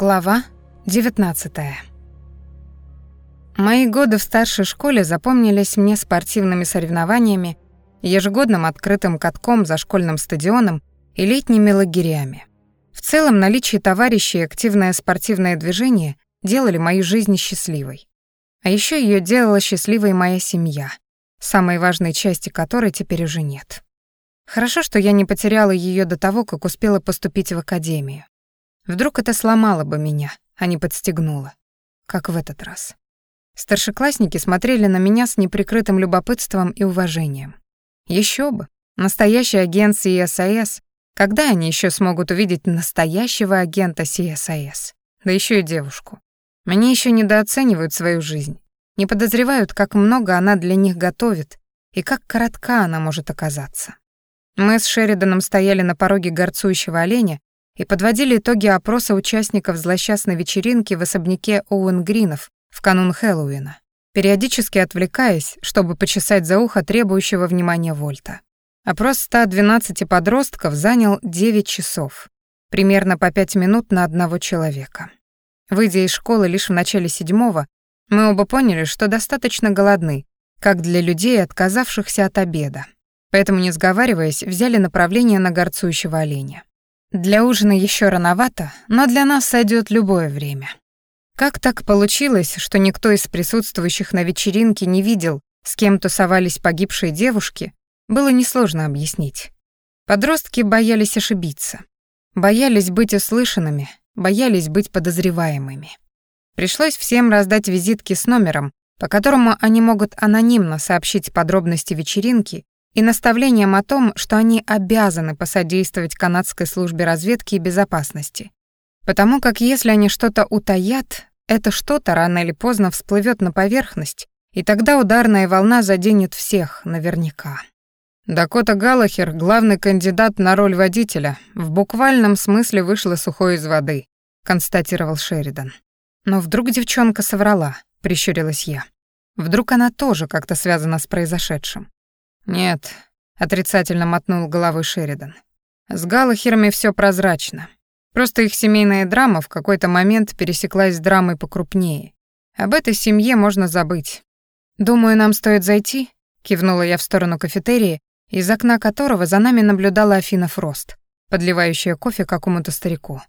Глава 19. Мои годы в старшей школе запомнились мне спортивными соревнованиями, ежегодным открытым катком за школьным стадионом и летними лагерями. В целом, наличие товарищей и активное спортивное движение делали мою жизнь счастливой. А еще ее делала счастливой моя семья, самой важной части которой теперь уже нет. Хорошо, что я не потеряла ее до того, как успела поступить в академию. Вдруг это сломало бы меня, а не подстегнуло. Как в этот раз. Старшеклассники смотрели на меня с неприкрытым любопытством и уважением. Еще бы. Настоящий агент CSIS. Когда они еще смогут увидеть настоящего агента CSIS? Да еще и девушку. Меня еще недооценивают свою жизнь. Не подозревают, как много она для них готовит и как коротка она может оказаться. Мы с Шериданом стояли на пороге горцующего оленя и подводили итоги опроса участников злосчастной вечеринки в особняке Оуэн Гринов в канун Хэллоуина, периодически отвлекаясь, чтобы почесать за ухо требующего внимания Вольта. Опрос 112 подростков занял 9 часов, примерно по 5 минут на одного человека. Выйдя из школы лишь в начале седьмого, мы оба поняли, что достаточно голодны, как для людей, отказавшихся от обеда. Поэтому, не сговариваясь, взяли направление на горцующего оленя. Для ужина еще рановато, но для нас сойдет любое время. Как так получилось, что никто из присутствующих на вечеринке не видел, с кем тусовались погибшие девушки, было несложно объяснить. Подростки боялись ошибиться, боялись быть услышанными, боялись быть подозреваемыми. Пришлось всем раздать визитки с номером, по которому они могут анонимно сообщить подробности вечеринки и наставлением о том, что они обязаны посодействовать канадской службе разведки и безопасности. Потому как если они что-то утаят, это что-то рано или поздно всплывет на поверхность, и тогда ударная волна заденет всех наверняка. Дакота Галлахер, главный кандидат на роль водителя, в буквальном смысле вышла сухой из воды, констатировал Шеридан. Но вдруг девчонка соврала, прищурилась я. Вдруг она тоже как-то связана с произошедшим. «Нет», — отрицательно мотнул головой Шеридан. «С Галлахерами все прозрачно. Просто их семейная драма в какой-то момент пересеклась с драмой покрупнее. Об этой семье можно забыть. Думаю, нам стоит зайти?» — кивнула я в сторону кафетерии, из окна которого за нами наблюдала Афина Фрост, подливающая кофе какому-то старику.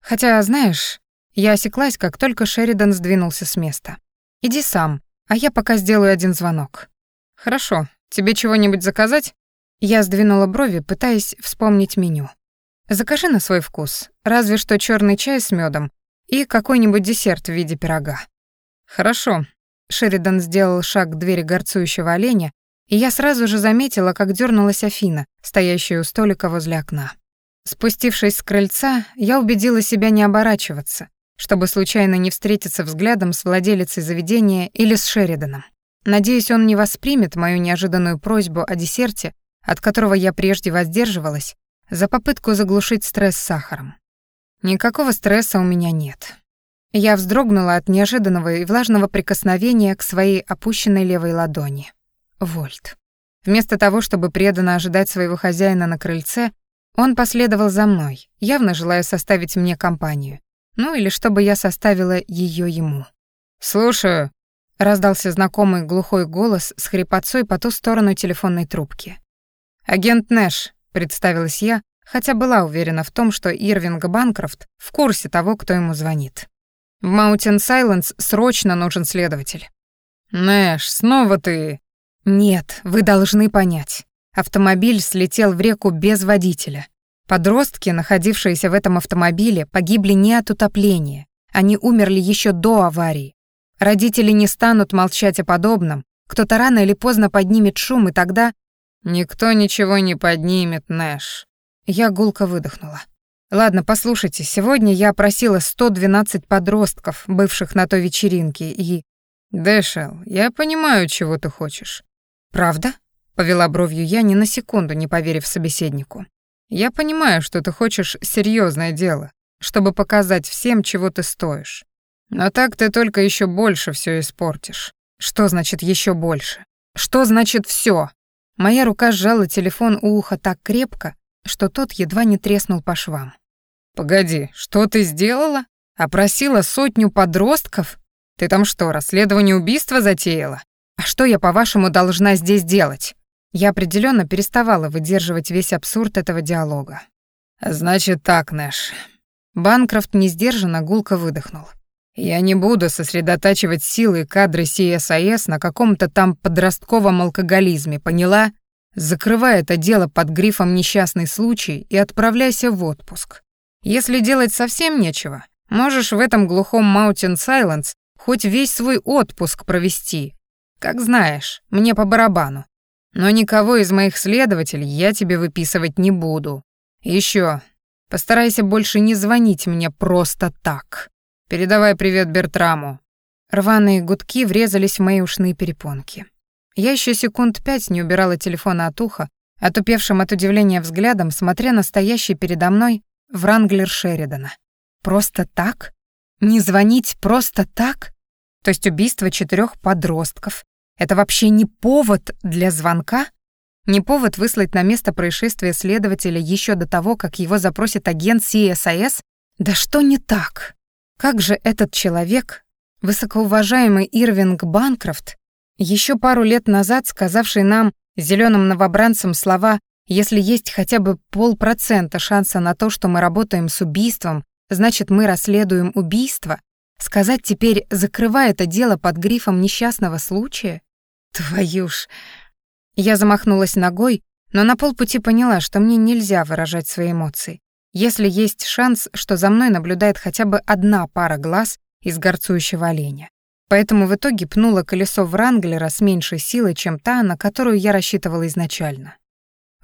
Хотя, знаешь, я осеклась, как только Шеридан сдвинулся с места. «Иди сам, а я пока сделаю один звонок». «Хорошо», Тебе чего-нибудь заказать?» Я сдвинула брови, пытаясь вспомнить меню. «Закажи на свой вкус, разве что черный чай с медом и какой-нибудь десерт в виде пирога». «Хорошо». Шеридан сделал шаг к двери горцующего оленя, и я сразу же заметила, как дернулась Афина, стоящая у столика возле окна. Спустившись с крыльца, я убедила себя не оборачиваться, чтобы случайно не встретиться взглядом с владелицей заведения или с Шериданом. Надеюсь, он не воспримет мою неожиданную просьбу о десерте, от которого я прежде воздерживалась, за попытку заглушить стресс сахаром. Никакого стресса у меня нет. Я вздрогнула от неожиданного и влажного прикосновения к своей опущенной левой ладони. Вольт. Вместо того, чтобы преданно ожидать своего хозяина на крыльце, он последовал за мной, явно желая составить мне компанию. Ну или чтобы я составила ее ему. «Слушаю», Раздался знакомый глухой голос с хрипотцой по ту сторону телефонной трубки. «Агент Нэш», — представилась я, хотя была уверена в том, что Ирвинг Банкрофт в курсе того, кто ему звонит. «В Маунтин Сайленс срочно нужен следователь». «Нэш, снова ты...» «Нет, вы должны понять. Автомобиль слетел в реку без водителя. Подростки, находившиеся в этом автомобиле, погибли не от утопления. Они умерли еще до аварии. Родители не станут молчать о подобном. Кто-то рано или поздно поднимет шум, и тогда... Никто ничего не поднимет, Нэш. Я гулко выдохнула. Ладно, послушайте, сегодня я опросила 112 подростков, бывших на той вечеринке, и... Дэшел, я понимаю, чего ты хочешь. Правда? Повела бровью я, ни на секунду не поверив собеседнику. Я понимаю, что ты хочешь серьезное дело, чтобы показать всем, чего ты стоишь. Но так ты только еще больше все испортишь. Что значит еще больше? Что значит все? Моя рука сжала телефон у уха так крепко, что тот едва не треснул по швам. «Погоди, что ты сделала?» Опросила сотню подростков? Ты там что, расследование убийства затеяла? А что я, по-вашему, должна здесь делать? Я определенно переставала выдерживать весь абсурд этого диалога. Значит так, Нэш. Банкрофт несдержанно гулко выдохнул. Я не буду сосредотачивать силы и кадры CSIS на каком-то там подростковом алкоголизме, поняла? Закрывай это дело под грифом «несчастный случай» и отправляйся в отпуск. Если делать совсем нечего, можешь в этом глухом Mountain Silence хоть весь свой отпуск провести. Как знаешь, мне по барабану. Но никого из моих следователей я тебе выписывать не буду. Еще, постарайся больше не звонить мне просто так. Передавай привет Бертраму». Рваные гудки врезались в мои ушные перепонки. Я еще секунд пять не убирала телефона от уха, отупевшим от удивления взглядом, смотря на стоящий передо мной Вранглер Шеридана. Просто так? Не звонить просто так? То есть убийство четырех подростков — это вообще не повод для звонка? Не повод выслать на место происшествия следователя еще до того, как его запросит агент CSIS? Да что не так? Как же этот человек, высокоуважаемый Ирвинг Банкрофт, еще пару лет назад сказавший нам, зеленым новобранцам, слова «если есть хотя бы полпроцента шанса на то, что мы работаем с убийством, значит, мы расследуем убийство», сказать теперь «закрывая это дело под грифом несчастного случая»? Твою ж... Я замахнулась ногой, но на полпути поняла, что мне нельзя выражать свои эмоции. Если есть шанс, что за мной наблюдает хотя бы одна пара глаз из горцующего оленя. Поэтому в итоге пнула колесо Вранглера с меньшей силой, чем та, на которую я рассчитывала изначально.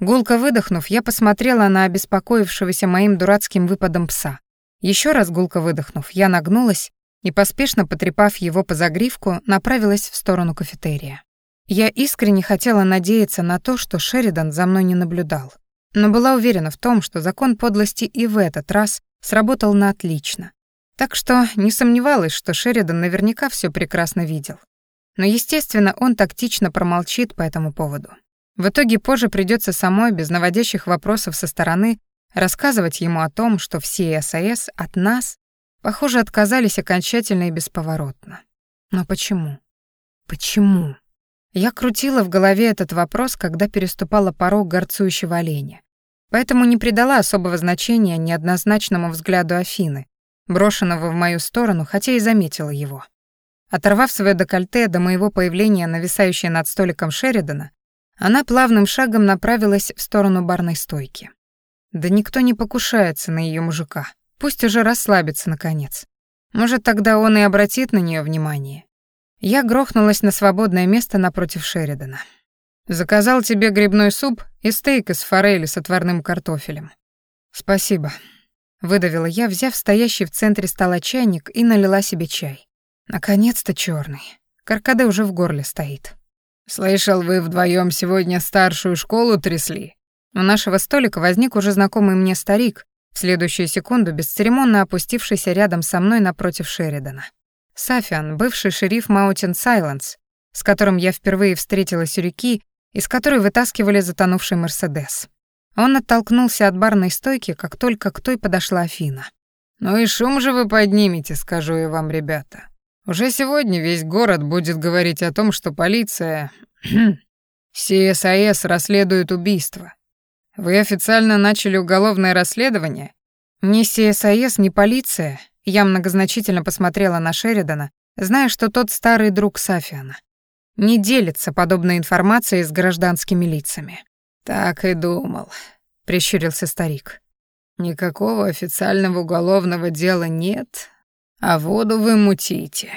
Гулко выдохнув, я посмотрела на обеспокоившегося моим дурацким выпадом пса. Еще раз гулко выдохнув, я нагнулась и, поспешно потрепав его по загривку, направилась в сторону кафетерия. Я искренне хотела надеяться на то, что Шеридан за мной не наблюдал, но была уверена в том, что закон подлости и в этот раз сработал на отлично. Так что не сомневалась, что Шеридан наверняка все прекрасно видел. Но, естественно, он тактично промолчит по этому поводу. В итоге позже придется самой, без наводящих вопросов со стороны, рассказывать ему о том, что все САС от нас, похоже, отказались окончательно и бесповоротно. Но почему? Почему? Я крутила в голове этот вопрос, когда переступала порог горцующего оленя. Поэтому не придала особого значения неоднозначному взгляду Афины, брошенного в мою сторону, хотя и заметила его. Оторвав свое декольте до моего появления нависающей над столиком Шеридана, она плавным шагом направилась в сторону барной стойки. Да никто не покушается на ее мужика. Пусть уже расслабится наконец. Может, тогда он и обратит на нее внимание. Я грохнулась на свободное место напротив Шеридана. Заказал тебе грибной суп и стейк из форели с отварным картофелем. Спасибо. Выдавила я, взяв стоящий в центре стола чайник и налила себе чай. Наконец-то черный. Каркаде уже в горле стоит. «Слышал, вы вдвоем сегодня старшую школу трясли?» У нашего столика возник уже знакомый мне старик, в следующую секунду бесцеремонно опустившийся рядом со мной напротив Шеридана. Сафиан, бывший шериф Маутин Сайленс, с которым я впервые встретилась у реки, из которой вытаскивали затонувший Мерседес. Он оттолкнулся от барной стойки, как только к той подошла Афина. «Ну и шум же вы поднимете, скажу я вам, ребята. Уже сегодня весь город будет говорить о том, что полиция... CSIS расследует убийство. Вы официально начали уголовное расследование? Ни CSIS, ни полиция. Я многозначительно посмотрела на Шеридана, зная, что тот старый друг Сафиана. Не делится подобной информацией с гражданскими лицами. «Так и думал», — прищурился старик. «Никакого официального уголовного дела нет, а воду вы мутите».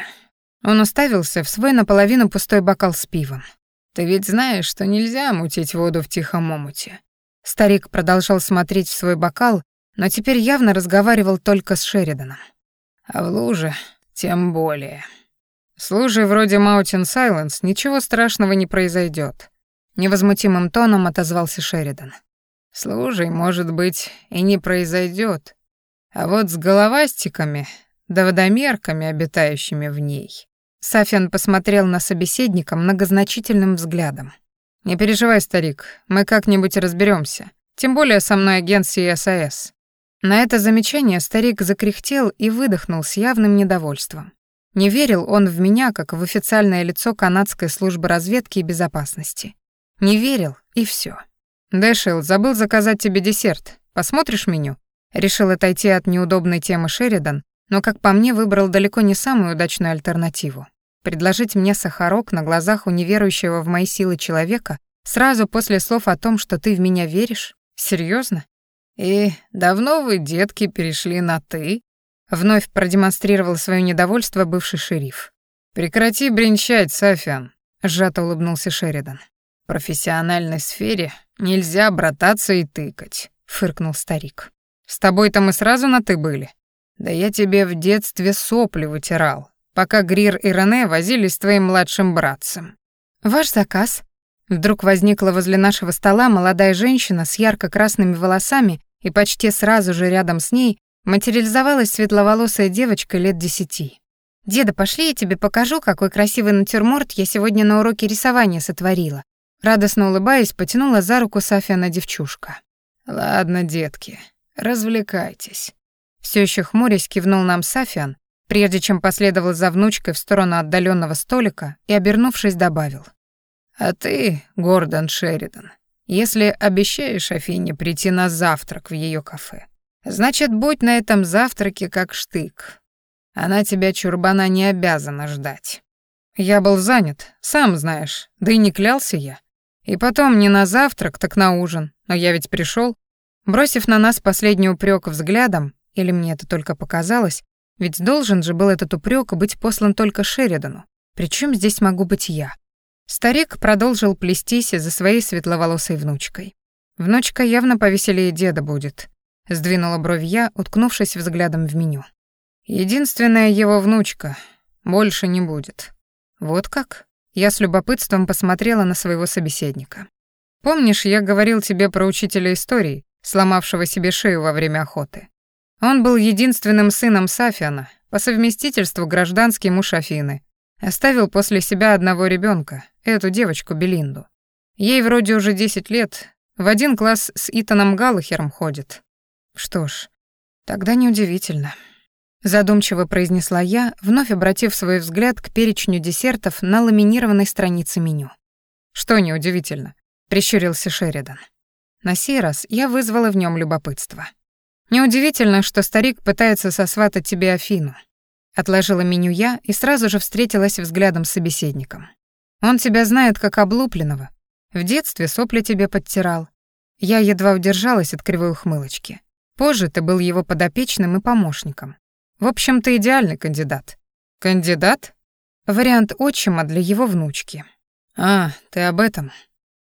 Он уставился в свой наполовину пустой бокал с пивом. «Ты ведь знаешь, что нельзя мутить воду в тихом омуте». Старик продолжал смотреть в свой бокал, но теперь явно разговаривал только с Шериданом. «А в луже тем более». С лужей вроде Mountain Silence ничего страшного не произойдет. Невозмутимым тоном отозвался Шеридан. Служей, может быть, и не произойдет, а вот с головастиками да водомерками, обитающими в ней. Сафиан посмотрел на собеседника многозначительным взглядом. «Не переживай, старик, мы как-нибудь разберемся. Тем более со мной агент CSIS. На это замечание старик закряхтел и выдохнул с явным недовольством. Не верил он в меня, как в официальное лицо канадской службы разведки и безопасности. Не верил, и все. «Дэшел, забыл заказать тебе десерт. Посмотришь меню?» Решил отойти от неудобной темы Шеридан, но, как по мне, выбрал далеко не самую удачную альтернативу. Предложить мне сахарок на глазах у неверующего в мои силы человека сразу после слов о том, что ты в меня веришь? Серьезно? И давно вы, детки, перешли на «ты»? Вновь продемонстрировал свое недовольство бывший шериф. «Прекрати бренчать, Сафиан», — сжато улыбнулся Шеридан. «В профессиональной сфере нельзя брататься и тыкать», — фыркнул старик. «С тобой-то мы сразу на «ты» были. Да я тебе в детстве сопли вытирал, пока Грир и Рене возились с твоим младшим братцем. Ваш заказ. Вдруг возникла возле нашего стола молодая женщина с ярко-красными волосами, и почти сразу же рядом с ней материализовалась светловолосая девочка лет десяти. «Деда, пошли, я тебе покажу, какой красивый натюрморт я сегодня на уроке рисования сотворила». Радостно улыбаясь, потянула за руку Сафиана девчушка. «Ладно, детки, развлекайтесь». Все еще хмурясь кивнул нам Сафиан, прежде чем последовал за внучкой в сторону отдаленного столика и, обернувшись, добавил. «А ты, Гордон Шеридан, если обещаешь Афине прийти на завтрак в ее кафе, значит, будь на этом завтраке как штык. Она тебя, чурбана, не обязана ждать. Я был занят, сам знаешь, да и не клялся я. И потом не на завтрак, так на ужин, но я ведь пришел. Бросив на нас последний упрек взглядом, или мне это только показалось, ведь должен же был этот упрек быть послан только Шеридану. Причем здесь могу быть я? Старик продолжил плестись за своей светловолосой внучкой. Внучка явно повеселее деда будет. Сдвинула бровь я, уткнувшись взглядом в меню. Единственная его внучка. Больше не будет. Вот как? Я с любопытством посмотрела на своего собеседника. Помнишь, я говорил тебе про учителя истории, сломавшего себе шею во время охоты? Он был единственным сыном Сафиана, по совместительству гражданский муж Афины. Оставил после себя одного ребенка, эту девочку Белинду. Ей вроде уже 10 лет, в один класс с Итаном Галлахером ходит. Что ж, тогда неудивительно. Задумчиво произнесла я, вновь обратив свой взгляд к перечню десертов на ламинированной странице меню. Что неудивительно, прищурился Шеридан. На сей раз я вызвала в нем любопытство. Неудивительно, что старик пытается сосватать тебе Афину. Отложила меню я и сразу же встретилась взглядом с собеседником. Он тебя знает как облупленного. В детстве сопли тебе подтирал. Я едва удержалась от кривой ухмылочки. Позже ты был его подопечным и помощником. В общем, ты идеальный кандидат. Кандидат? Вариант отчима для его внучки. А, ты об этом.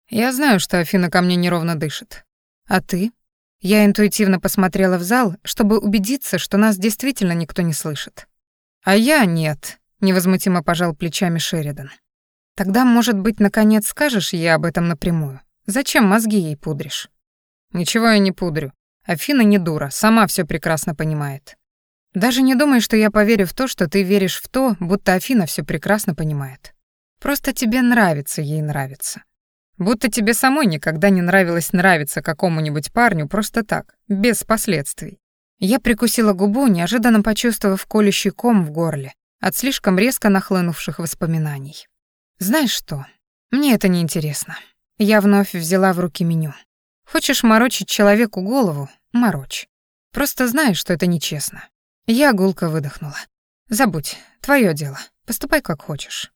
Я знаю, что Афина ко мне неровно дышит. А ты? Я интуитивно посмотрела в зал, чтобы убедиться, что нас действительно никто не слышит. «А я нет», — невозмутимо пожал плечами Шеридан. «Тогда, может быть, наконец скажешь ей об этом напрямую? Зачем мозги ей пудришь?» «Ничего я не пудрю. Афина не дура, сама все прекрасно понимает. Даже не думай, что я поверю в то, что ты веришь в то, будто Афина все прекрасно понимает. Просто тебе нравится ей нравится. Будто тебе самой никогда не нравилось нравиться какому-нибудь парню просто так, без последствий. Я прикусила губу, неожиданно почувствовав колющий ком в горле от слишком резко нахлынувших воспоминаний. Знаешь что? Мне это не интересно. Я вновь взяла в руки меню. Хочешь морочить человеку голову? Морочь. Просто знаешь, что это нечестно. Я гулко выдохнула. Забудь, твое дело. Поступай как хочешь.